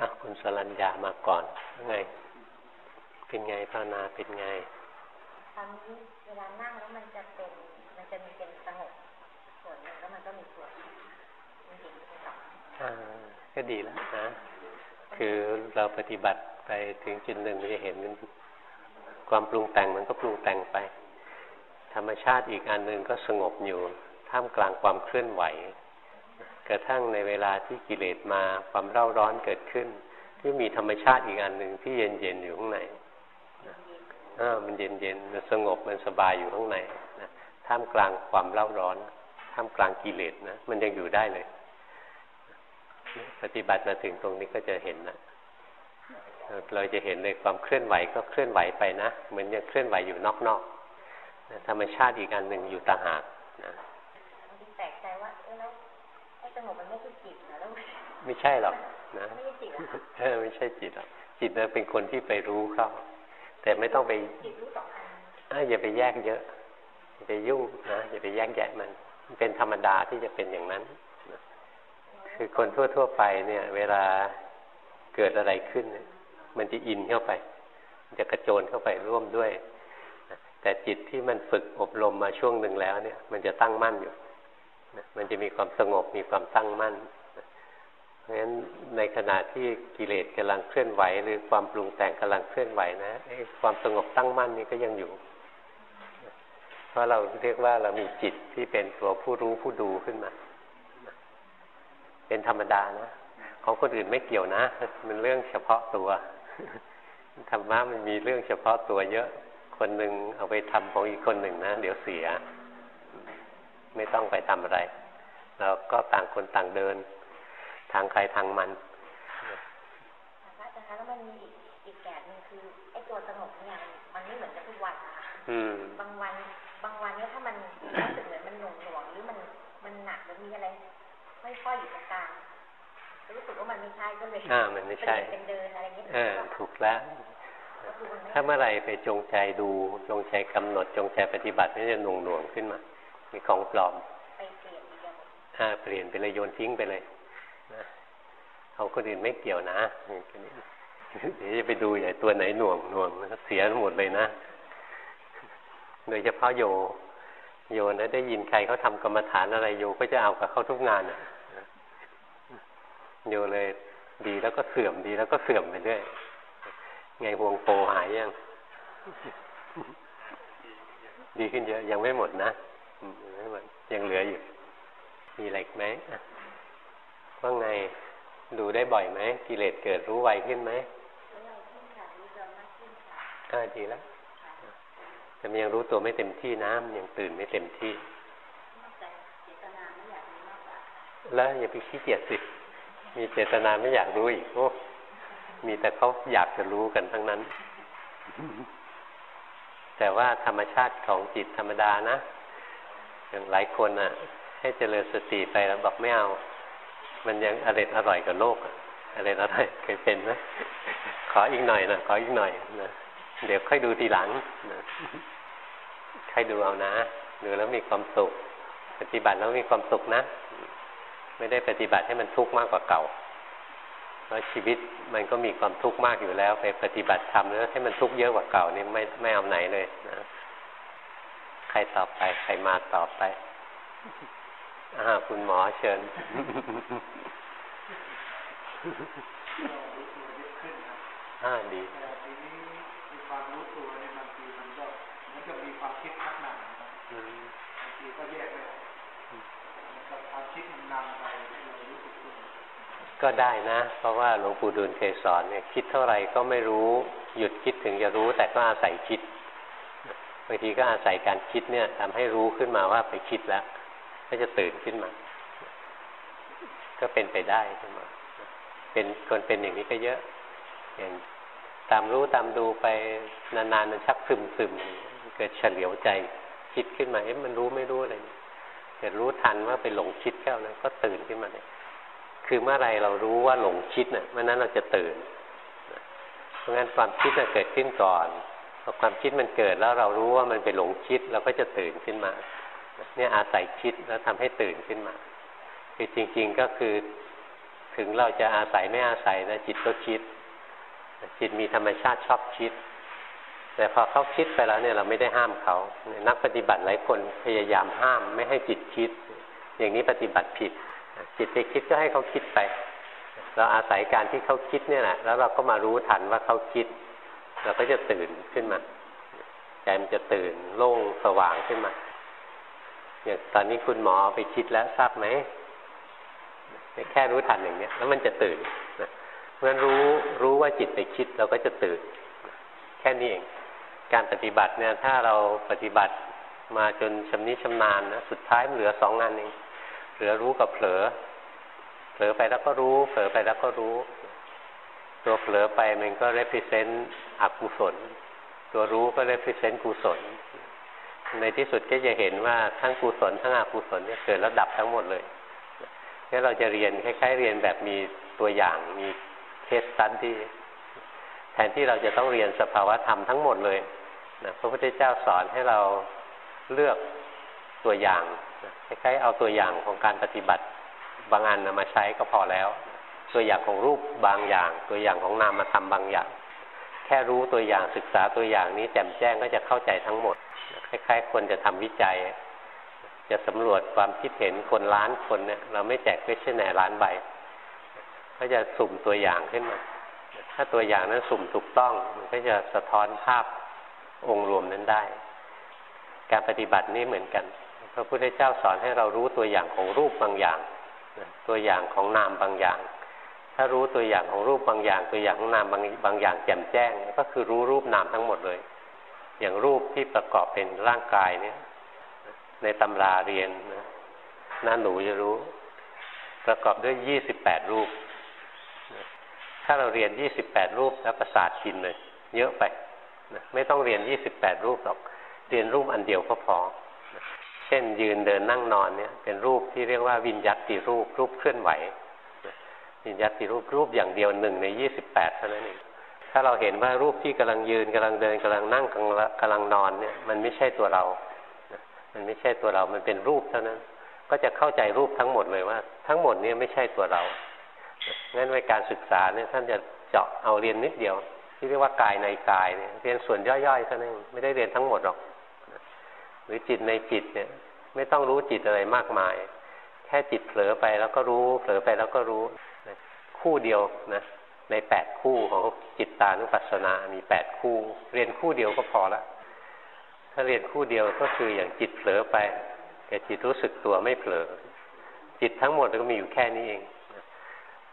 อะคุณสรัญญามาก่อนไง เป็นไงภาวนาเป็นไงตอนนี้เวลานั่งแล้วมันจะเป็น มันจะมีเป็นสงบส่วนนึงแล้วมันก็มีส่วนมันเห็นต่ออ่าก็ดีแล้วนะ คือเราปฏิบัติไปถึงจุดหนึ่งมันจะเห็นความปรุงแต่งมันก็ปรุงแต่งไป ธรรมชาติอีกอันหนึ่งก็สงบอยู่ ท่ามกลางความเคลื่อนไหว กระทั่งในเวลาที่กิเลสมาความเร่าร้อนเกิดขึ้น ที่มีธรรมชาติอีกอันหนึ่งที่เย็นเย็นอยู่ข้างในอ่ามันเย็นเย็นมันสงบมันสบายอยู่ข้างในนะท่ามกลางความเร่าร้อน ท่ามกลางกิเลสนะมันยังอยู่ได้เลย ปฏิบัติมาถึงตรงนี้ก็จะเห็นนะเราจะเห็นเลยความเคลื่อนไหวก็เคลื่อนไหวไปนะ เหมือนยังเคลื่อนไหวอยู่นอกๆธรรมชาติอีกอันหนึ่งอยู่ต่างหากนะแปลกใจว่าเออแล้วไอ้สงบมันไม่ใช่จิตนะแล้ว ไม่ใช่หรอกนะไม่ใช่จิตเออไม่ใช่จิตหรอกจิตเป็นคนที่ไปรู้เขาแต่ไม่ต้องไปจิตรู้ต่ออันอย่าไปแยกเยอะอย่าไปยุ่งนะอย่าไปแยกแยะมันเป็นธรรมดาที่จะเป็นอย่างนั้น คือคนทั่ว ๆ ไปเนี่ย เวลาเกิดอะไรขึ้นเนี่ยมันจะอินเข้าไปจะกระโจนเข้าไปร่วมด้วย แต่จิตที่มันฝึกอบรมมาช่วงหนึ่งแล้วเนี่ย มันจะตั้งมั่นอยู่ มันจะมีความสงบมีความตั้งมั่นเพ ราะฉะนั้นในขณะที่กิเลสกำลังเคลื่อนไหว หรือความปรุงแต่งกำลังเคลื่อนไหวนะความสงบตั้งมั่นนี่ก็ยังอยู่ เพราะเราเรียกว่าเรามีจิตที่เป็นตัวผู้รู้ผู้ดูขึ้นมา เป็นธรรมดานะของคนอื่นไม่เกี่ยวนะ มันเรื่องเฉพาะตัวธรรมะมันมีเรื่องเฉพาะตัวเยอะ คนหนึ่งเอาไปทำของอีกคนหนึ่งนะ เดี๋ยวเสีย ไม่ต้องไปทำอะไร เราก็ต่างคนต่างเดิน ทางใครทางมันพระอาจารย์คะแล้วมันมีอีกแกนหนึ่งคือไอ้ตัวสงบเนี่ยมันไม่เหมือนกับทุกวันนะคะบางวันบางวันเนี่ยถ้ามันรู้สึกเหมือนมันหน่วงหน่วงหรือมันมันหนักหรือมีอะไร ไม่ค่อยอยู่ตรงกลางรู้สึกว่ามันไม่ใช่ก็เลยอ่ามันไม่ใช่เป็นเดินอะไรเงี้ยเออถูกแล้ว ถ้าเมื่อไหร่ไปจงใจดูจงใจกำหนดจงใจปฏิบัตินี่จะหน่วงหน่วงขึ้นมา มีของปลอมไปเปลี่ยนอ่าเปลี่ยนไปเลยโยนทิ้งไปเลย นะเขาคนอื่นไม่เกี่ยวนะเดี๋ยวจะไปดูใหญ่ตัวไหนหน่วงหน่วงเสียหมดเลยนะโดยเฉพาะโย โยนะได้ยินใครเขาทากรรมฐานอะไรโยก็จะเอากับเขาทุกงานอะอยู่เลยดีแล้วก็เสื่อมดีแล้วก็เสื่อมไปเรื่อยไงห่วงโปหายยัง ดีขึ้นเยอะยังไม่หมดนะยังไม่หมดยังเหลืออยู่ มีอะไรไหม ว่าไงดูได้บ่อยไหมกิเลสเกิดรู้ไวขึ้นไหมอ่าดีแล้วแต่มันยังรู้ตัวไม่เต็มที่นะมันยังตื่นไม่เต็มที่ แล้วอย่าไปขี้เกียจสิ มีเจตนาไม่อยากรู้อีกโอ้มีแต่เขาอยากจะรู้กันทั้งนั้น แต่ว่าธรรมชาติของจิตธรรมดานะ อย่างหลายคนอะ ให้เจริญสติไปแล้วบอกไม่เอา มันยังอร่อยอร่อยกับโลกอร่อยอร่อยเคยเป็นไหมขออีกหน่อยนะขออีกหน่อยนะเดี๋ยวค่อยดูทีหลังนะใครดูเอานะดูแล้วมีความสุข ปฏิบัติแล้วมีความสุขนะ ไม่ได้ปฏิบัติให้มันทุกข์มากกว่าเก่าเพราะชีวิตมันก็มีความทุกข์มากอยู่แล้ว ไปปฏิบัติธรรมแล้วให้มันทุกข์เยอะกว่าเก่านี่ไม่ไม่เอาไหนเลยนะใครตอบไป ใครมาตอบไป อ่าคุณหมอเชิญอ่าดีความรู้ตัวเนี่ยบางทีมันก็มันจะมีความคิดพักหนักบางทีก็แยกไม่ออกความคิดมันนำไปก็ได้นะ เพราะว่าหลวงปู่ดูลเคยสอนเนี่ยคิดเท่าไหร่ก็ไม่รู้หยุดคิดถึงจะรู้ แต่ก็อาศัยคิดบางทีก็อาศัยการคิดเนี่ยทำให้รู้ขึ้นมาว่าไปคิดแล้ว ก็จะตื่นขึ้นมา ก็เป็นไปได้ขึ้นมา เป็นคนเป็นอย่างนี้ก็เยอะ อย่างตามรู้ตามดูไปนานๆมันชักซึมซึมเกิดเฉลียวใจคิดขึ้นมาเอ๊ะมันรู้ไม่รู้อะไรเกิดรู้ทันว่าไปหลงคิดแค่นั้นก็ตื่นขึ้นมาเลยคือเมื่อไรเรารู้ว่าหลงคิดเนะ่ยเมื่อนั้นเราจะตื่นเพราะงั้นความคิดจะเกิดขึ้นก่อนพอความคิดมันเกิดแล้วเรารู้ว่ามันไปหลงคิดเราก็จะตื่นขึ้นมา เนี่ยอาศัยคิดแล้วทำให้ตื่นขึ้นมา คือจริง ๆก็คือถึงเราจะอาศัยไม่อาศัยนะจิตก็คิด จิตมีธรรมชาติชอบคิด แต่พอเขาคิดไปแล้วเนี่ยเราไม่ได้ห้ามเขานักปฏิบัติหลายคนพยายามห้ามไม่ให้จิตคิด อย่างนี้ปฏิบัติผิด จิตไปคิดก็ให้เขาคิดไป เราอาศัยการที่เขาคิดเนี่ยแหละแล้วเราก็มารู้ทันว่าเขาคิด เราก็จะตื่นขึ้นมาใจมันจะตื่นโล่งสว่างขึ้นมา อย่างตอนนี้คุณหมอไปคิดแล้วทราบไหมแค่รู้ทันอย่างเนี้ยแล้วมันจะตื่นนะเพราะฉะนั้นรู้รู้ว่าจิตไปคิดเราก็จะตื่น แค่นี้เอง การปฏิบัติเนี่ยถ้าเราปฏิบัติมาจนชำนิชำนาญนะสุดท้ายมันเหลือสองงานเองเหลือรู้กับเผลอ เผลอไปแล้วก็รู้ เผลอไปแล้วก็รู้ ตัวเผลอไปมันก็ represent อกุศล ตัวรู้ก็ represent กุศล ในที่สุดก็จะเห็นว่าทั้งกุศลทั้งอกุศลเนี่ยเกิดแล้วดับทั้งหมดเลยถ้าเราจะเรียนคล้าย ๆ เรียนแบบมีตัวอย่างมีเคสตันที่แทนที่เราจะต้องเรียนสภาวะธรรมทั้งหมดเลยนะพระพุทธเจ้าสอนให้เราเลือกตัวอย่างนะคล้ายๆเอาตัวอย่างของการปฏิบัติบางอันนมาใช้ก็พอแล้ว ตัวอย่างของรูปบางอย่าง ตัวอย่างของนามธรรมบางอย่าง แค่รู้ตัวอย่างศึกษาตัวอย่างนี้แจ่มแจ้งก็จะเข้าใจทั้งหมด คล้าย ๆ คนจะทำวิจัย จะสำรวจความคิดเห็นคนล้านคนเนี่ย เราไม่แจกเวชแนล้านใบก็จะสุ่มตัวอย่างขึ้นมา ถ้าตัวอย่างนั้นสุ่มถูกต้อง มันก็จะสะท้อนภาพองค์รวมนั้นได้ การปฏิบัตินี่เหมือนกัน พระพุทธเจ้าสอนให้เรารู้ตัวอย่างของรูปบางอย่าง ตัวอย่างของนามบางอย่าง ถ้ารู้ตัวอย่างของรูปบางอย่าง ตัวอย่างของนามบางบางอย่างแจ่มแจ้ง ก็คือรู้รูปนามทั้งหมดเลย อย่างรูปที่ประกอบเป็นร่างกายเนี่ย ในตำราเรียนนะน่าหนูจะรู้ ประกอบด้วยยี่สิบแปดรูป ถ้าเราเรียนยี่สิบแปดรูปแล้วประสาทกินเลย เยอะไปนะไม่ต้องเรียนยี่สิบแปดรูปหรอก เรียนรูปอันเดียวก็พอนะเช่นยืนเดินนั่งนอนเนี่ย เป็นรูปที่เรียกว่าวิญญัติรูป รูปเคลื่อนไหววิญญัติรูปรูปอย่างเดียวหนึ่งในยี่สิบแปดเท่านั้นเอง ถ้าเราเห็นว่ารูปที่กำลังยืนกำลังเดินกำลังนั่งกำลังนอนเนี่ย มันไม่ใช่ตัวเรา มันไม่ใช่ตัวเรา มันเป็นรูปเท่านั้น ก็จะเข้าใจรูปทั้งหมดเลยว่า ทั้งหมดนี้ไม่ใช่ตัวเรางั้นในการศึกษาเนี่ยท่านจะเจาะเอาเรียนนิดเดียว ที่เรียกว่ากายในกายเนี่ยเรียนส่วนย่อยๆเท่านั้นไม่ได้เรียนทั้งหมดหรอก หรือจิตในจิตเนี่ย ไม่ต้องรู้จิตอะไรมากมาย แค่จิตเผลอไปแล้วก็รู้ เผลอไปแล้วก็รู้คู่เดียวนะ ในแปดคู่ของจิตตานุปัสสนามีแปดคู่ เรียนคู่เดียวก็พอละถ้าเรียนคู่เดียวก็คืออย่างจิตเผลอไปแต่จิตรู้สึกตัวไม่เผลอ จิตทั้งหมดก็มีอยู่แค่นี้เอง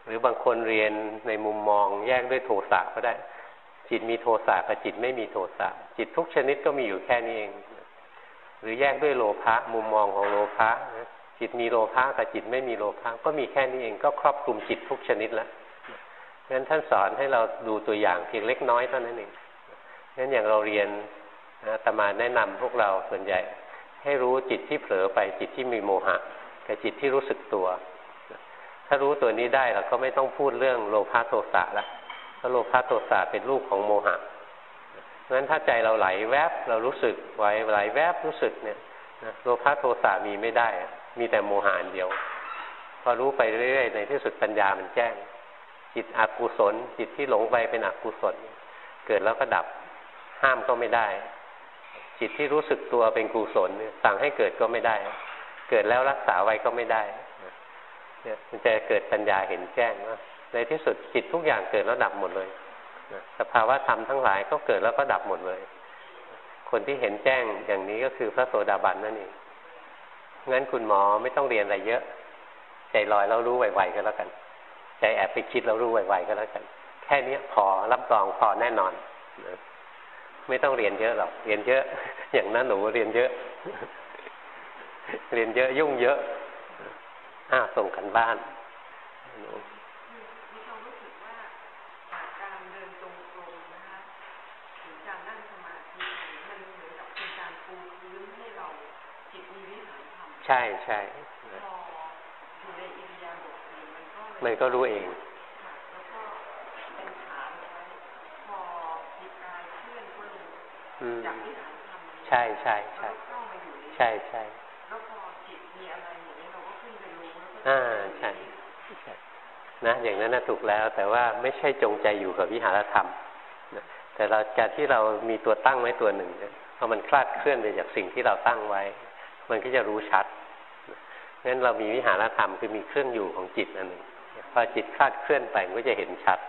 หรือบางคนเรียนในมุมมองแยกด้วยโทสะก็ได้ จิตมีโทสะกับจิตไม่มีโทสะจิตทุกชนิดก็มีอยู่แค่นี้เอง หรือแยกด้วยโลภะมุมมองของโลภะจิตมีโลภะกับจิตไม่มีโลภะก็มีแค่นี้เองก็ครอบคลุมจิตทุกชนิดแล้ว งั้นท่านสอนให้เราดูตัวอย่างเพียงเล็กน้อยเท่านั้นเองงั้นอย่างเราเรียนนะตมาแนะนำพวกเราส่วนใหญ่ ให้รู้จิตที่เผลอไปจิตที่มีโมหะกับจิตที่รู้สึกตัว ถ้ารู้ตัวนี้ได้เราก็ไม่ต้องพูดเรื่องโลภะโทสะละเพราะโลภะโทสะเป็นลูกของโมหะเพราะฉะนั้นถ้าใจเราไหลแวบเรารู้สึกไหวไหลแวบรู้สึกเนี่ยโลภะโทสะมีไม่ได้ มีแต่โมหะเดียว พอรู้ไปเรื่อยๆในที่สุดปัญญามันแจ้ง จิตอกุศล จิตที่หลงไปเป็นอกุศล เกิดแล้วก็ดับห้ามก็ไม่ได้ จิตที่รู้สึกตัวเป็นกุศลสั่งให้เกิดก็ไม่ได้ เกิดแล้วรักษาไว้ก็ไม่ได้เนี่ยมันจะเกิดปัญญาเห็นแจ้งว่าในที่สุดจิตทุกอย่างเกิดแล้วดับหมดเลยสภาวะธรรมทั้งหลายก็เกิดแล้วก็ดับหมดเลย คนที่เห็นแจ้งอย่างนี้ก็คือพระโสดาบันนั่นเองงั้นคุณหมอไม่ต้องเรียนอะไรเยอะ ใจลอยแล้วรู้ไวๆก็แล้วกัน ใจแอบไปคิดแล้วรู้ไวๆก็แล้วกัน แค่นี้พอรับรองพอแน่นอนนะไม่ต้องเรียนเยอะหรอก เรียนเยอะ อย่างนั้นหนูเรียนเยอะ เรียนเยอะยุ่งเยอะอ้าส่งกันบ้านใช่ใช่ มันก็รู้เองใช่ใช่ใช่ใช่ใช่แล้วพอจิตมีอะไรอย่างนี้เราก็ขึ้นไปรู้อ่าใช่ใช่นะอย่างนั้นนะถูกแล้ว แต่ว่าไม่ใช่จงใจอยู่กับวิหารธรรมนะแต่เราการที่เรามีตัวตั้งไว้ตัวหนึ่งเนี่ยพอมันคลาดเคลื่อนไปจากสิ่งที่เราตั้งไว้ มันก็จะรู้ชัดงั้นเรามีวิหารธรรมคือมีเครื่องอยู่ของจิตอันหนึ่ง พอจิตคลาดเคลื่อนไปมันก็จะเห็นชัด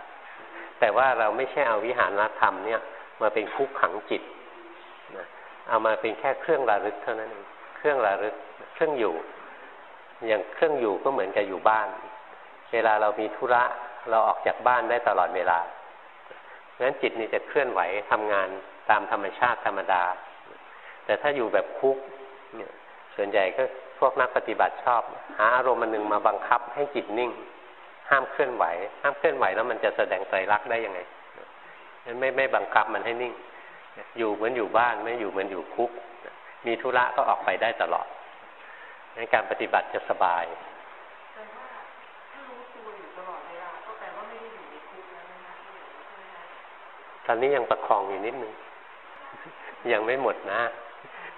แต่ว่าเราไม่ใช่เอาวิหารธรรมเนี่ยมาเป็นคุกขังจิตนะเอามาเป็นแค่เครื่องระลึกเท่านั้นเองเครื่องระลึกเครื่องอยู่ อย่างเครื่องอยู่ก็เหมือนกับอยู่บ้าน เวลาเรามีธุระเราออกจากบ้านได้ตลอดเวลางั้นจิตนี่จะเคลื่อนไหวทำงานตามธรรมชาติธรรมดา แต่ถ้าอยู่แบบคุกเนี่ยส่วนใหญ่ก็พวกนักปฏิบัติชอบ หาอารมณ์มันหนึ่งมาบังคับให้จิตนิ่ง ห้ามเคลื่อนไหว ห้ามเคลื่อนไหวแล้วมันจะแสดงใจรักได้ยังไงนั้นไม่ไม่บังคับมันให้นิ่ง อยู่เหมือนอยู่บ้านไม่อยู่เหมือนอยู่คุก มีธุระก็ออกไปได้ตลอดงั้นการปฏิบัติจะสบายตอนนี้ยังประคองอยู่นิดนึง ยังไม่หมดนะ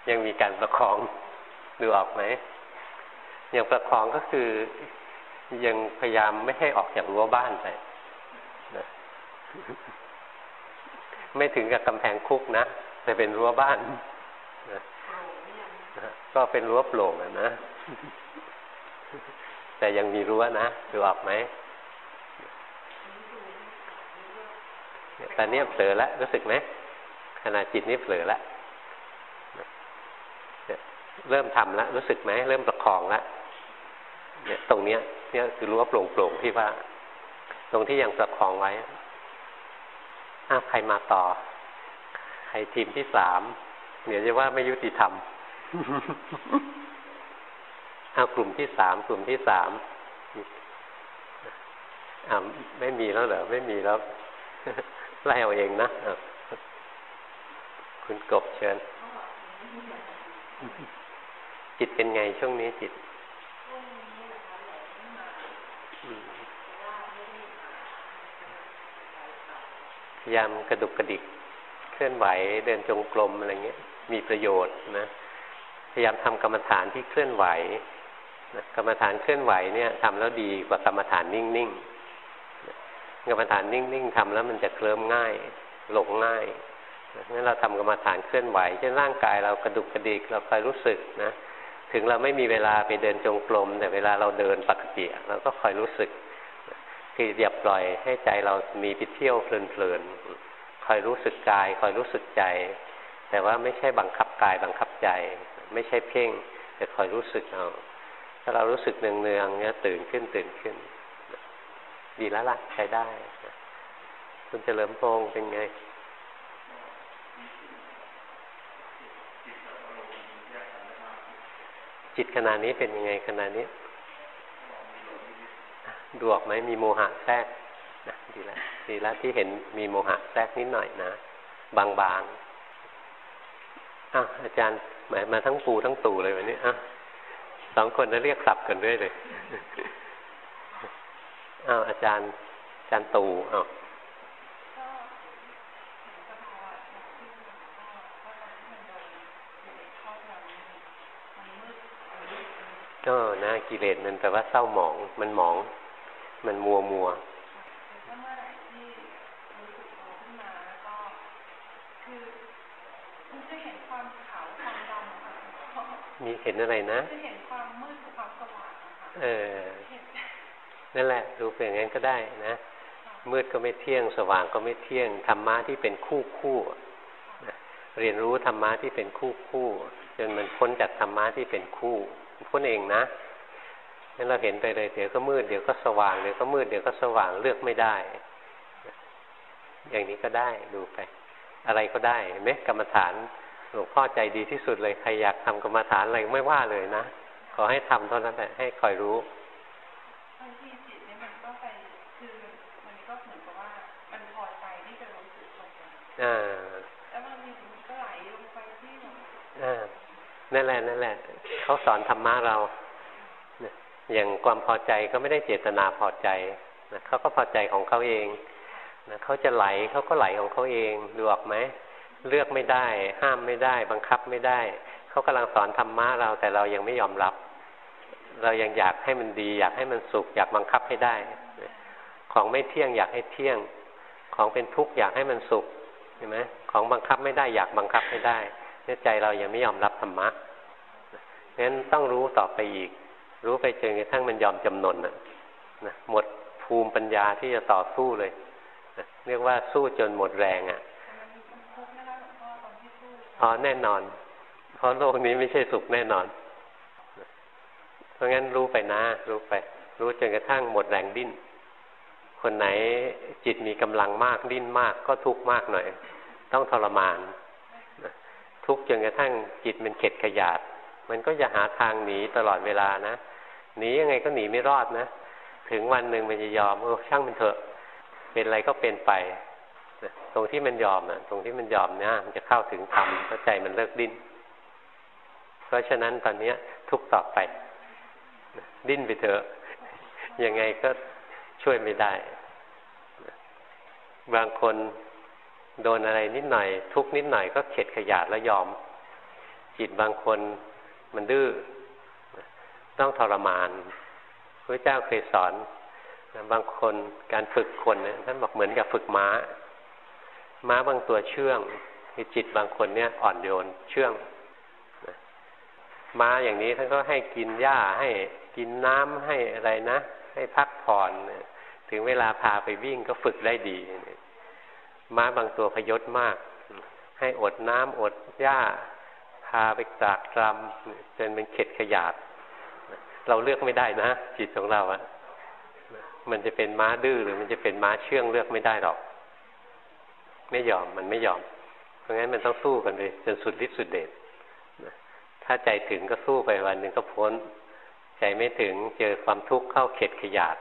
ยังมีการประคองดูออกไหมยังประคองก็คือ ยังพยายามไม่ให้ออกจากรั้วบ้านไปนะไม่ถึงกับกำแพงคุกนะแต่เป็นรั้วบ้านนะก็เป็นรั้วโปร่งนะ แต่ยังมีรั้วนะดูออกไหมตอนนี้เผลอแล้วรู้สึกไหมขณะจิตนี้เผลอแล้วเริ่มทำแล้วรู้สึกไหมเริ่มประคองแล้ว เนี่ยตรงเนี้ย เนี่ยคือรั้ว่าโปร่งๆที่ว่า ตรงที่ยังประคองไว้อ้าใครมาต่อ ใครทีมที่สามเดี๋ยวจะว่าไม่ยุติธรรมเอากลุ่มที่สามกลุ่มที่สามอ่าไม่มีแล้วเหรอไม่มีแล้วไล่เอาเองนะคุณกบเชิญ จิตเป็นไงช่วงนี้จิต พยายามกระดุกกระดิก เคลื่อนไหวเดินจงกรมอะไรเงี้ย มีประโยชน์นะพยายามทำกรรมฐานที่เคลื่อนไหวนะกรรมฐานเคลื่อนไหวเนี่ยทำแล้วดีกว่ากรรมฐานนิ่งๆกรรมฐานนิ่งๆทำแล้วมันจะเคลิ้มง่ายหลงง่ายงั้นเราทำกรรมฐานเคลื่อนไหวเช่นร่างกายเรากระดุกกระดิกเราคอยรู้สึกนะถึงเราไม่มีเวลาไปเดินจงกรมแต่เวลาเราเดินปกติเราก็คอยรู้สึก คืออย่าปล่อยให้ใจเรามีไปเที่ยวเพลินๆคอยรู้สึกกายคอยรู้สึกใจ แต่ว่าไม่ใช่บังคับกายบังคับใจ ไม่ใช่เพ่ง แต่คอยรู้สึกเอาถ้าเรารู้สึกเนืองๆเนี่ยตื่นขึ้นตื่นขึ้น ดีแล้วล่ะใช้ได้คุณเฉลิมพงศ์เป็นไงจิตขณะนี้เป็นยังไงขณะนี้ ดูออกไหมมีโมหะแทรกนะดีแล้วดีแล้วที่เห็นมีโมหะแทรกนิดหน่อยนะ บางๆอ้าวอาจารย์หมายมาทั้งปูทั้งตู่เลยวันนี้อ้าวสองคนจะเรียกสับกันด้วยเลยอ้าวอาจารย์อาจารย์ตู่อ้าวก็นะกิเลสมันแปลว่าเศร้าหมองมันหมอง มันมัวมัวมีเห็นอะไรนะจะเห็นความมืดกับความสว่างเออ นั่นแหละ ดูเป็นอย่างนั้นก็ได้นะ มืดก็ไม่เที่ยง สว่างก็ไม่เที่ยง ธรรมะที่เป็นคู่คู่นะเรียนรู้ธรรมะที่เป็นคู่คู่ จนมันพ้นจากธรรมะที่เป็นคู่พ้นเองนะ งั้นเราเห็นไปเลยเดี๋ยวก็มืดเดี๋ยวก็สว่างเดี๋ยวก็มืดเดี๋ยวก็สว่างเลือกไม่ได้ อย่างนี้ก็ได้ดูไป อะไรก็ได้เห็นไหมกรรมฐานหลวงพ่อใจดีที่สุดเลยใครอยากทำกรรมฐานอะไรไม่ว่าเลยนะขอให้ทำเท่านั้นแหละให้คอยรู้บางทีจิตเนี่ยมันก็ไปคือมันก็เหมือนกับว่ามันพอใจที่จะรู้สึกตรงนั้นอ่าแล้วบางทีมันก็ไหลลงไปที่อ่านั่นแหละนั่นแหละเขาสอนธรรมะเรา อย่างความพอใจก็ไม่ได้เจตนาพอใจนะเขาก็พอใจของเขาเองนะเขาจะไหลเขาก็ไหลของเขาเองดูออกไหมเลือกไม่ได้ ห้ามไม่ได้ บังคับไม่ได้ เขากำลังสอนธรรมะเราแต่เรายังไม่ยอมรับ เรายังอยากให้มันดี อยากให้มันสุข อยากบังคับให้ได้ ของไม่เที่ยงอยากให้เที่ยง ของเป็นทุกข์อยากให้มันสุขเห็นไหมของบังคับไม่ได้ อยากบังคับไม่ได้เนี่ยใจเรายังไม่ยอมรับธรรมะงั้นต้องรู้ต่อไปอีก รู้ไปจนกระทั่งมันยอมจำนนนะนะหมดภูมิปัญญาที่จะต่อสู้เลยนะเรียกว่าสู้จนหมดแรงอะ่ะอ๋อแน่นอน เพราะโลกนี้ไม่ใช่สุขแน่นอน เพราะงั้นรู้ไปนะ รู้ไป รู้จนกระทั่งหมดแรงดิ้น คนไหนจิตมีกำลังมากดิ้นมากก็ทุกข์มากหน่อย ต้องทรมาน ทุกข์จนกระทั่งจิตมันเข็ดขยาด มันก็จะหาทางหนีตลอดเวลานะหนียังไงก็หนีไม่รอดนะ ถึงวันหนึ่งมันจะยอมเออช่างมันเถอะ เป็นอะไรก็เป็นไปตรงที่มันยอมนะตรงที่มันยอมเนี่ยมันจะเข้าถึงธรรมเพราะใจมันเลิกดิ้นเพราะฉะนั้นตอนนี้ทุกต่อไป ดิ้นไปเถอะยังไงก็ช่วยไม่ได้ บางคนโดนอะไรนิดหน่อย ทุกนิดหน่อยก็เข็ดขยาดแล้วยอม จิตบางคน มันดื้อต้องทรมานพระเจ้าเคยสอนบางคนการฝึกคนเนี่ยท่านบอกเหมือนกับฝึกม้า ม้าบางตัวเชื่องมีจิตบางคนเนี่ยอ่อนโยนเชื่องม้าอย่างนี้ท่านก็ให้กินหญ้าให้กินน้ำให้อะไรนะ ให้พักผ่อนถึงเวลาพาไปวิ่งก็ฝึกได้ดีม้าบางตัวพยศมาก ให้อดน้ำอดหญ้า พาไปตากตรำจนเป็นเข็ดขยาด เราเลือกไม่ได้นะ จิตของเราอะมันจะเป็นม้าดื้อหรือมันจะเป็นม้าเชื่องเลือกไม่ได้หรอก ไม่ยอมมันไม่ยอม เพราะงั้นมันต้องสู้กันเลยจนสุดฤทธิ์สุดเดชถ้าใจถึงก็สู้ไปวันหนึ่งก็พ้น ใจไม่ถึงเจอความทุกข์เข้าเข็ดขยาด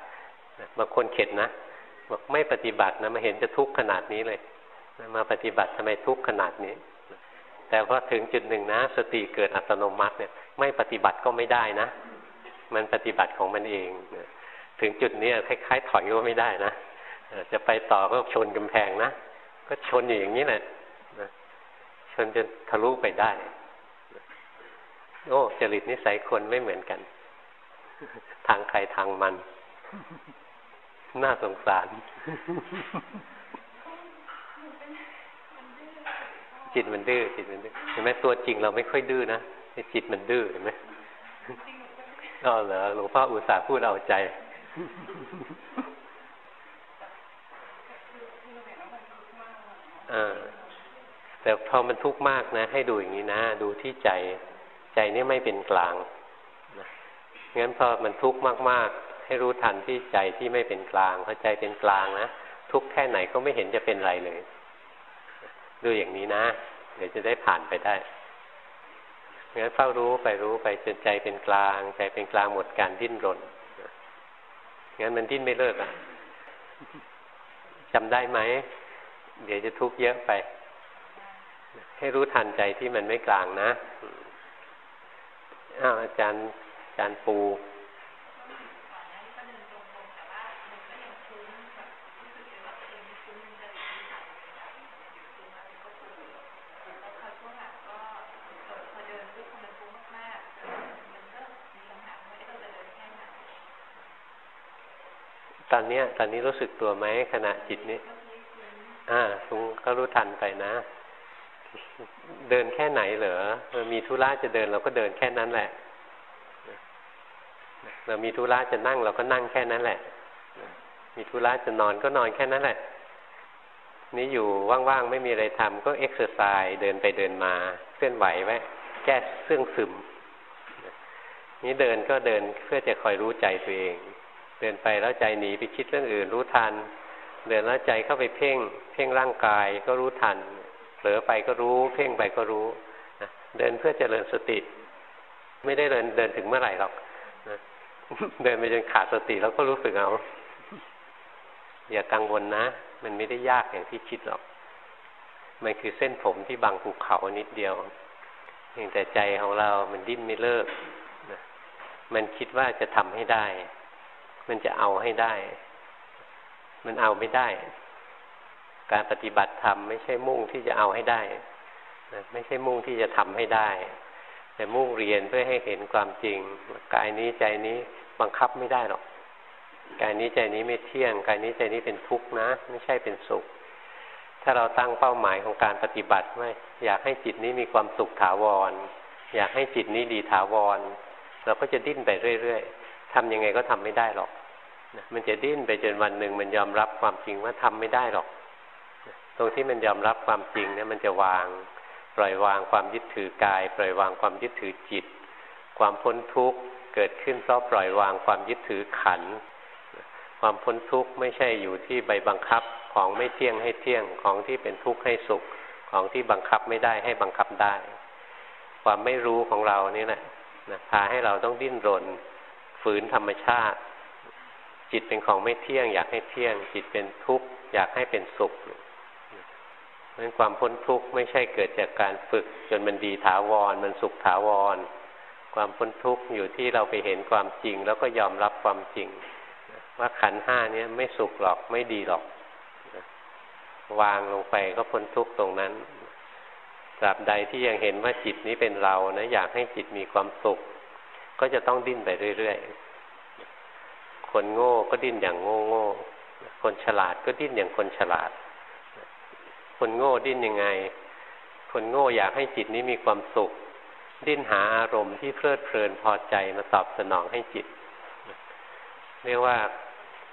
บางคนเข็ดนะบอกไม่ปฏิบัตินะมาเห็นจะทุกข์ขนาดนี้เลย มาปฏิบัติทำไมทุกข์ขนาดนี้ แต่พอถึงจุดหนึ่งนะ สติเกิดอัตโนมัติเนี่ยไม่ปฏิบัติก็ไม่ได้นะ มันปฏิบัติของมันเองถึงจุดนี้คล้ายๆถอยก็ไม่ได้นะจะไปต่อก็ชนกำแพงนะ ก็ชนอยู่อย่างนี้แหละชนจนทะลุไปได้ โอ้จริตนิสัยคนไม่เหมือนกัน ทางใครทางมัน น่าสงสาร จิตมันดื้อจิตมันดื้อเห็นไหมตัวจริงเราไม่ค่อยดื้อนะจิตมันดื้อเห็นไหมก็เหรอหลวงพ่ออุตส่าห์พูดเอาใจอ่าแต่พอมันทุกข์มากนะ ให้ดูอย่างนี้นะ ดูที่ใจ ใจนี่ไม่เป็นกลางนะงั้นพอมันทุกข์มากๆ ให้รู้ทันที่ใจที่ไม่เป็นกลางพอใจเป็นกลางนะทุกข์แค่ไหนก็ไม่เห็นจะเป็นไรเลย ดูอย่างนี้นะ เดี๋ยวจะได้ผ่านไปได้งั้นเฝ้ารู้ไปรู้ไปจนใจเป็นกลาง ใจเป็นกลางหมดการดิ้นรนงั้นมันดิ้นไม่เลิกอะจำได้ไหม เดี๋ยวจะทุกข์เยอะไป ให้รู้ทันใจที่มันไม่กลางนะอ้าวอาจารย์อาจารย์ปู ตอนนี้ตอนนี้รู้สึกตัวไหมขณะจิตนี้ อ่าฟุ้งก็รู้ทันไปนะ เดินแค่ไหนเหรอเรามีธุระจะเดินเราก็เดินแค่นั้นแหละ เรามีธุระจะนั่งเราก็นั่งแค่นั้นแหละ มีธุระจะนอนก็นอนแค่นั้นแหละ นี่อยู่ว่างๆไม่มีอะไรทำก็เอ็กซ์ไซส์เดินไปเดินมาเคลื่อนไหวไว้แก้เซื่องซึมนี่เดินก็เดินเพื่อจะคอยรู้ใจตัวเอง เดินไปแล้วใจหนีไปคิดเรื่องอื่น รู้ทัน เดินแล้วใจเข้าไปเพ่ง เพ่งร่างกายก็รู้ทันเผลอไปก็รู้ เพ่งไปก็รู้เดินเพื่อเจริญสติ ไม่ได้เดินเดินถึงเมื่อไหร่หรอกเดินไปจนขาดสติแล้วก็รู้สึกเอา อย่ากังวลนะ มันไม่ได้ยากอย่างที่คิดหรอก มันคือเส้นผมที่บังภูเขานิดเดียวเพียงแต่ใจของเรามันดิ้นไม่เลิก มันคิดว่าจะทำให้ได้ มันจะเอาให้ได้ มันเอาไม่ได้ การปฏิบัติธรรมไม่ใช่มุ่งที่จะเอาให้ได้ไม่ใช่มุ่งที่จะทำให้ได้ แต่มุ่งเรียนเพื่อให้เห็นความจริงกายนี้ใจนี้บังคับไม่ได้หรอกกายนี้ใจนี้ไม่เที่ยงกายนี้ใจนี้เป็นทุกข์นะ ไม่ใช่เป็นสุข ถ้าเราตั้งเป้าหมายของการปฏิบัติไว้อยากให้จิตนี้มีความสุขถาวร อยากให้จิตนี้ดีถาวร เราก็จะดิ้นไปเรื่อย ๆทำยังไงก็ทำไม่ได้หรอก มันจะดิ้นไปจนวันหนึ่งมันยอมรับความจริงว่าทำไม่ได้หรอก ตรงที่มันยอมรับความจริงเนี่ยมันจะวาง ปล่อยวางความยึดถือกาย ปล่อยวางความยึดถือจิต ความพ้นทุกข์เกิดขึ้นเพราะปล่อยวางความยึดถือขัน ความพ้นทุกข์ไม่ใช่อยู่ที่ใบบังคับของไม่เที่ยงให้เที่ยงของที่เป็นทุกข์ให้สุขของที่บังคับไม่ได้ให้บังคับได้ ความไม่รู้ของเรานี่แหละพาให้เราต้องดิ้นรนฝืนธรรมชาติ จิตเป็นของไม่เที่ยง อยากให้เที่ยง จิตเป็นทุกข์อยากให้เป็นสุขเพราะฉะนั้นความพ้นทุกข์ไม่ใช่เกิดจากการฝึก จนมันดีถาวร มันสุขถาวร ความพ้นทุกข์อยู่ที่เราไปเห็นความจริง แล้วก็ยอมรับความจริง ว่าขันห้านี้ไม่สุขหรอกไม่ดีหรอก วางลงไปก็พ้นทุกข์ตรงนั้นตราบใดที่ยังเห็นว่าจิตนี้เป็นเรานะอยากให้จิตมีความสุข ก็จะต้องดิ้นไปเรื่อยๆ คนโง่ก็ดิ้นอย่างโง่โง่คนฉลาดก็ดิ้นอย่างคนฉลาด คนโง่ดิ้นยังไง คนโง่อยากให้จิตนี้มีความสุข ดิ้นหาอารมณ์ที่เพลิดเพลินพอใจมาตอบสนองให้จิต เรียกว่า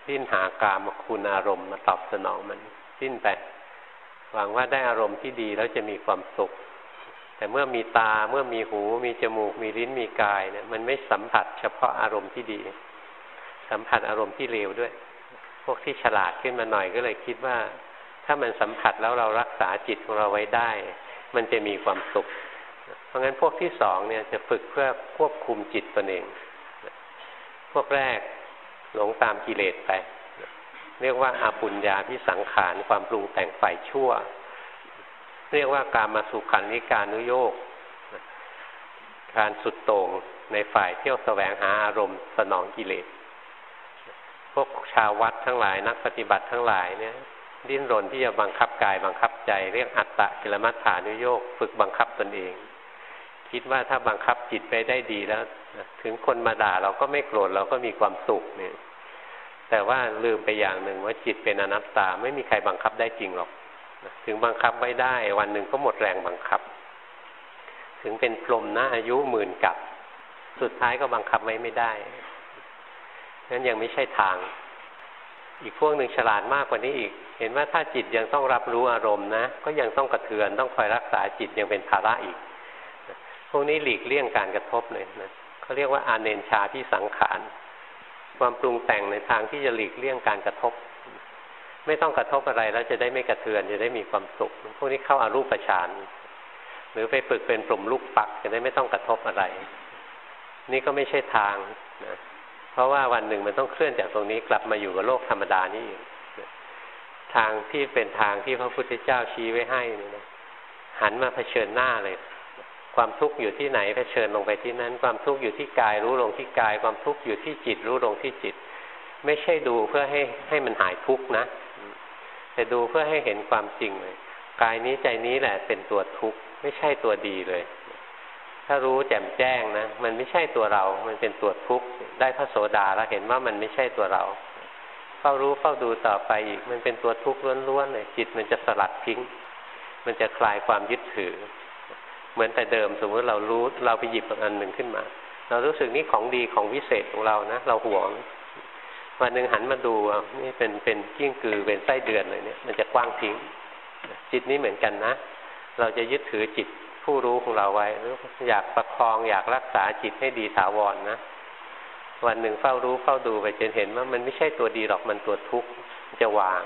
ดิ้นหากามคุณอารมณ์มาตอบสนองมันดิ้นไปหวังว่าได้อารมณ์ที่ดีแล้วจะมีความสุข แต่เมื่อมีตาเมื่อมีหู มีจมูก มีลิ้นมีกายเนี่ยมันไม่สัมผัสเฉพาะอารมณ์ที่ดี สัมผัสอารมณ์ที่เลวด้วย พวกที่ฉลาดขึ้นมาหน่อยก็เลยคิดว่า ถ้ามันสัมผัสแล้วเรารักษาจิตของเราไว้ได้ มันจะมีความสุข เพราะงั้นพวกที่สองเนี่ยจะฝึกเพื่อควบคุมจิตตนเอง พวกแรกหลงตามกิเลสไป เรียกว่าอาปุญญาพิสังขารความปรุงแต่งฝ่ายชั่ว เรียกว่าการมาสุขันนิการนุโยกการสุดโต่งในฝ่ายเที่ยวแสวงหาอารมณ์สนองกิเลส วกชาววัดทั้งหลาย นักปฏิบัติทั้งหลายเนี่ย ดิ้นรนที่จะบังคับกายบังคับใจ เรียกอัตตะกิลมัฏฐานุโยกฝึกบังคับตนเอง คิดว่าถ้าบังคับจิตไปได้ดีแล้ว ถึงคนมาด่าเราก็ไม่โกรธเราก็มีความสุขเนี่ย แต่ว่าลืมไปอย่างหนึ่งว่าจิตเป็นอนัตตาไม่มีใครบังคับได้จริงหรอกถึงบังคับไว้ได้ วันหนึ่งก็หมดแรงบังคับ ถึงเป็นพรหมนะอายุหมื่นกับ สุดท้ายก็บังคับไว้ไม่ได้ นั้นยังไม่ใช่ทาง อีกพวกหนึ่งฉลาดมากกว่านี้อีก เห็นว่าถ้าจิตยังต้องรับรู้อารมณ์นะ ก็ยังต้องกระเทือน ต้องคอยรักษาจิตยังเป็นภาระอีก พวกนี้หลีกเลี่ยงการกระทบเลยนะเขาเรียกว่าอาเนนชาที่สังขาร ความปรุงแต่งในทางที่จะหลีกเลี่ยงการกระทบ ไม่ต้องกระทบอะไรแล้วจะได้ไม่กระเทือน จะได้มีความสุข พวกนี้เข้าอารูปฌานหรือไปฝึกเป็นปลุ่มลูกปักจะได้ไม่ต้องกระทบอะไร นี่ก็ไม่ใช่ทางนะ ราะว่าวันหนึ่งมันต้องเคลื่อนจากตรงนี้กลับมาอยู่กับโลกธรรมดานี่เองทางที่เป็นทางที่พระพุทธเจ้าชี้ไว้ให้นี่นะหันมาเผชิญหน้าเลย ความทุกข์อยู่ที่ไหนเผชิญลงไปที่นั้น ความทุกข์อยู่ที่กายรู้ลงที่กาย ความทุกข์อยู่ที่จิตรู้ลงที่จิต ไม่ใช่ดูเพื่อให้ให้มันหายทุกข์นะ แต่ดูเพื่อให้เห็นความจริงเลย กายนี้ใจนี้แหละเป็นตัวทุกข์ไม่ใช่ตัวดีเลย ถ้ารู้แจ่มแจ้งนะ มันไม่ใช่ตัวเรา มันเป็นตัวทุกข์ ได้พระโสดาแล้วเห็นว่ามันไม่ใช่ตัวเรา เฝ้ารู้เฝ้าดูต่อไปอีก มันเป็นตัวทุกข์ล้วนๆเลย จิตมันจะสลัดทิ้ง มันจะคลายความยึดถือ เหมือนแต่เดิมสมมติเรารู้ เราไปหยิบอันหนึ่งขึ้นมา เรารู้สึกนี่ของดีของวิเศษของเรานะ เราหวง วันหนึ่งหันมาดูนี่เป็นเป็นกิ้งกือเป็นไส้เดือนเลยเนี่ย มันจะกว้างทิ้ง จิตนี้เหมือนกันนะ เราจะยึดถือจิต ผู้รู้ของเราไว้หรืออยากประคองอยากรักษาจิตให้ดีถาวรนนะวันหนึ่งเฝ้ารู้เฝ้าดูไปจนเห็นว่ามันไม่ใช่ตัวดีหรอกมันตัวทุกข์จะวาง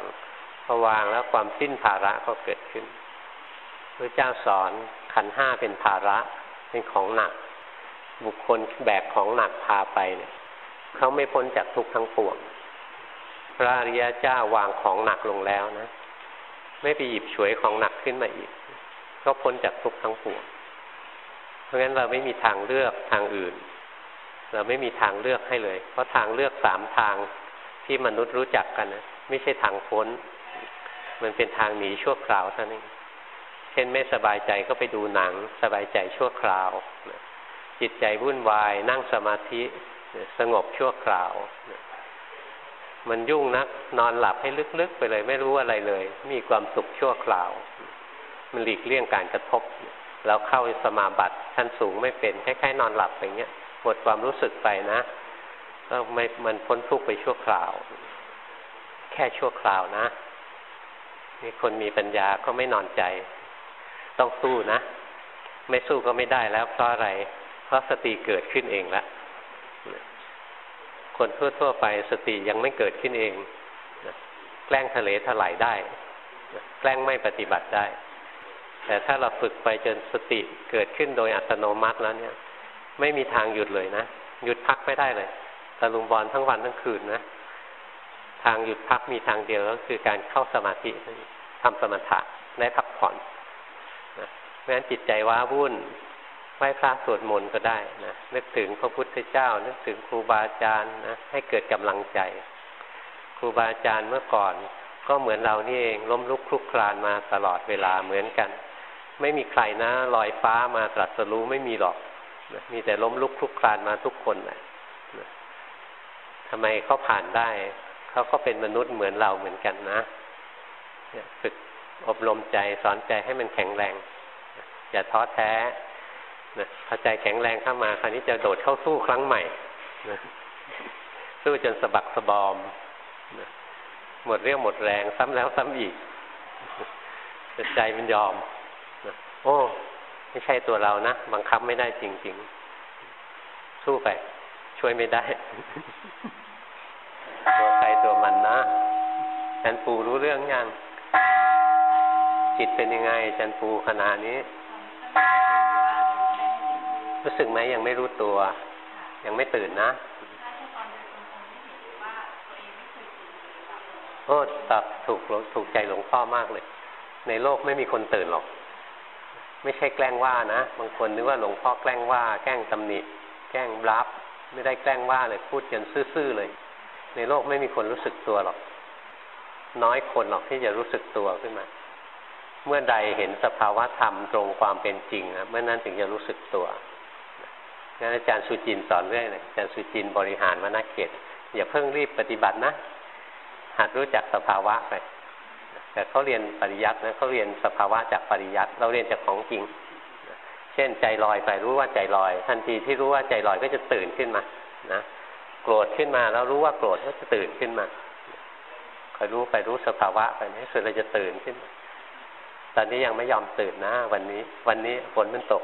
พอวางแล้วความสิ้นภาระก็เกิดขึ้นพระเจ้าสอนขันห้าเป็นภาระเป็นของหนัก บุคคลแบกของหนักพาไปเนี่ยเขาไม่พ้นจากทุกข์ทั้งปวงพระอริยเจ้าวางของหนักลงแล้วนะ ไม่ไปหยิบฉวยของหนักขึ้นมาอีก ก็พ้นจากทุกข์ทั้งปวงเพราะงั้นเราไม่มีทางเลือกทางอื่น เราไม่มีทางเลือกให้เลย เพราะทางเลือกสามทางที่มนุษย์รู้จักกันนะไม่ใช่ทางพ้น มันเป็นทางหนีชั่วคราวเท่านั้นเช่นไม่สบายใจก็ไปดูหนัง สบายใจชั่วคราว จิตใจวุ่นวาย นั่งสมาธิสงบชั่วคราว มันยุ่งนัก นอนหลับให้ลึกๆไปเลย ไม่รู้อะไรเลย มีความสุขชั่วคราว มันหลีกเลี่ยงการกระทบ เราเข้าสมาบัติชั้นสูงไม่เป็นคล้ายๆนอนหลับอย่างเงี้ยหมดความรู้สึกไปนะก็ไม่มันพ้นทุกข์ไปชั่วคราว แค่ชั่วคราวนะนี่คนมีปัญญาก็ไม่นอนใจ ต้องสู้นะ ไม่สู้ก็ไม่ได้แล้วเพราะอะไร เพราะสติเกิดขึ้นเองแล้วคนทั่วๆไปสติยังไม่เกิดขึ้นเองแกล้งทะเลถลายได้ แกล้งไม่ปฏิบัติได้ แต่ถ้าเราฝึกไปจนสติเกิดขึ้นโดยอัตโนมัติแล้วเนี่ย ไม่มีทางหยุดเลยนะ หยุดพักไม่ได้เลยตะลุมบอลทั้งวันทั้งคืนนะ ทางหยุดพักมีทางเดียวก็คือการเข้าสมาธิทำสมถะได้พักผ่อนนะเพราะฉะนั้นจิตใจว้าวุ่นไหว้พระสวดมนต์ก็ได้นะนึกถึงพระพุทธเจ้า นึกถึงครูบาอาจารย์นะให้เกิดกำลังใจ ครูบาอาจารย์เมื่อก่อน ก็เหมือนเรานี่เองล้มลุกคลุกคลานมาตลอดเวลาเหมือนกัน ไม่มีใครนะลอยฟ้ามาตรัสรู้ไม่มีหรอกมีแต่ล้มลุกคลุกคลานมาทุกคนแหละนะทำไมเขาผ่านได้ เขาก็เป็นมนุษย์เหมือนเราเหมือนกันนะฝึกอบรมใจสอนใจให้มันแข็งแรง อย่าท้อแท้นะพอใจแข็งแรงเข้ามา คราวนี้จะโดดเข้าสู้ครั้งใหม่นะสู้จนสะบักสะบอมนะหมดเรี่ยวหมดแรง ซ้ำแล้วซ้ำอีกใจมันยอม โอ้ ไม่ใช่ตัวเรานะ บังคับไม่ได้จริง ๆ สู้ไป ช่วยไม่ได้ ตัวใครตัวมันนะจันปูรู้เรื่องยังจิตเป็นยังไงจันปูขณะนี้ รู้สึกไหมยังไม่รู้ตัว ยังไม่ตื่นนะโอ้ตับถูกถูกใจหลวงพ่อมากเลย ในโลกไม่มีคนตื่นหรอก ไม่ใช่แกล้งว่านะบางคนนึกว่าหลวงพ่อแกล้งว่า แกล้งตำหนิ แกล้งบลับ ไม่ได้แกล้งว่าเลยพูดกันซื่อๆเลย ในโลกไม่มีคนรู้สึกตัวหรอก น้อยคนหรอกที่จะรู้สึกตัวขึ้นมา เมื่อใดเห็นสภาวะธรรมตรงความเป็นจริงนะเมื่อนั้นถึงจะรู้สึกตัวงั้นอาจารย์สุจินสอนเรื่อยเลยอาจารย์สุจินบริหารมานาเกตอย่าเพิ่งรีบปฏิบัตินะหัดรู้จักสภาวะไป แต่เขาเรียนปริยัตินะเขาเรียนสภาวะจากปริยัติเราเรียนจากของจริง เช่นใจลอยไปรู้ว่าใจลอย ทันทีที่รู้ว่าใจลอยก็จะตื่นขึ้นมานะโกรธขึ้นมาแล้วรู้ว่าโกรธก็จะตื่นขึ้นมาคอยรู้ไปรู้สภาวะไปนี่สุดเราจะตื่นขึ้น ตอนนี้ยังไม่ยอมตื่นนะ วันนี้ วันนี้ฝนมันตก